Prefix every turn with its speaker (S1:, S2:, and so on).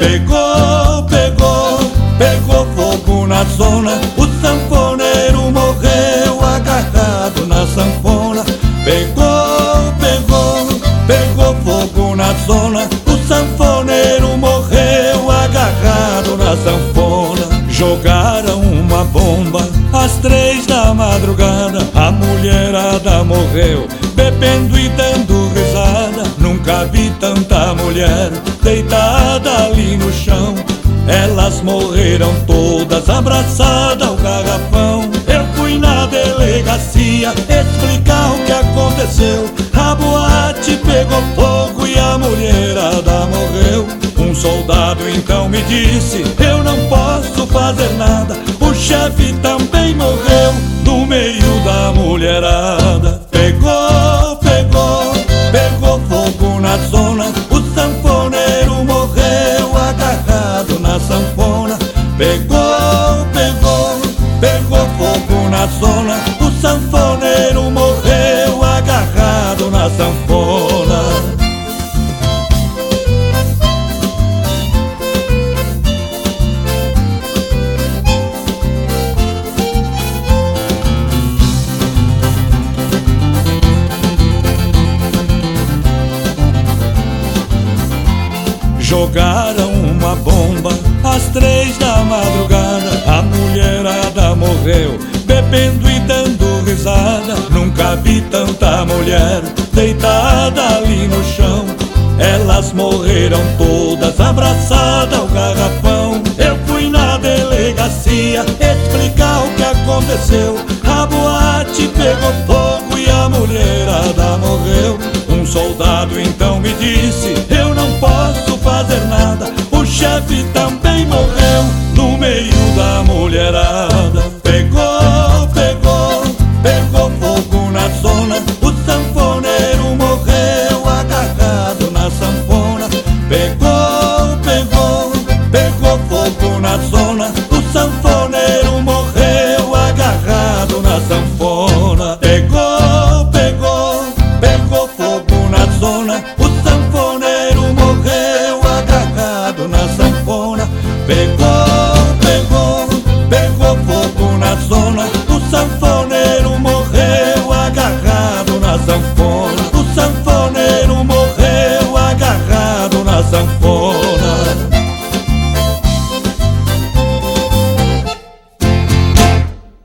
S1: Pegou, pegou, pegou fogo na zona. O sanfoneiro morreu agarrado na sanfona. Pegou, pegou, pegou fogo na zona. O sanfoneiro morreu agarrado na sanfona. Jogaram uma bomba às três da madrugada. A mulherada morreu, bebendo e dando. Nunca vi tanta mulher deitada ali no chão. Elas morreram todas abraçadas ao garrafão. Eu fui na delegacia explicar o que aconteceu. A boate pegou fogo e a mulherada morreu. Um soldado então me disse: Eu não posso fazer nada. O chefe também morreu no meio da mulherada. Na zona. O sanfoneiro morreu agarrado na sanfona. Pegou, pegou, pegou fogo na zona. O sanfoneiro morreu agarrado na sanfona. Jogaram uma bomba às três da madrugada. A mulherada morreu, bebendo e dando risada. Nunca vi tanta mulher deitada ali no chão. Elas morreram todas abraçadas ao garrafão. Eu fui na delegacia explicar o que aconteceu. A boate pegou fogo e a mulherada morreu. Um soldado então me disse: fazer nada. O chefe também morreu no meio da mulherada. Agarrado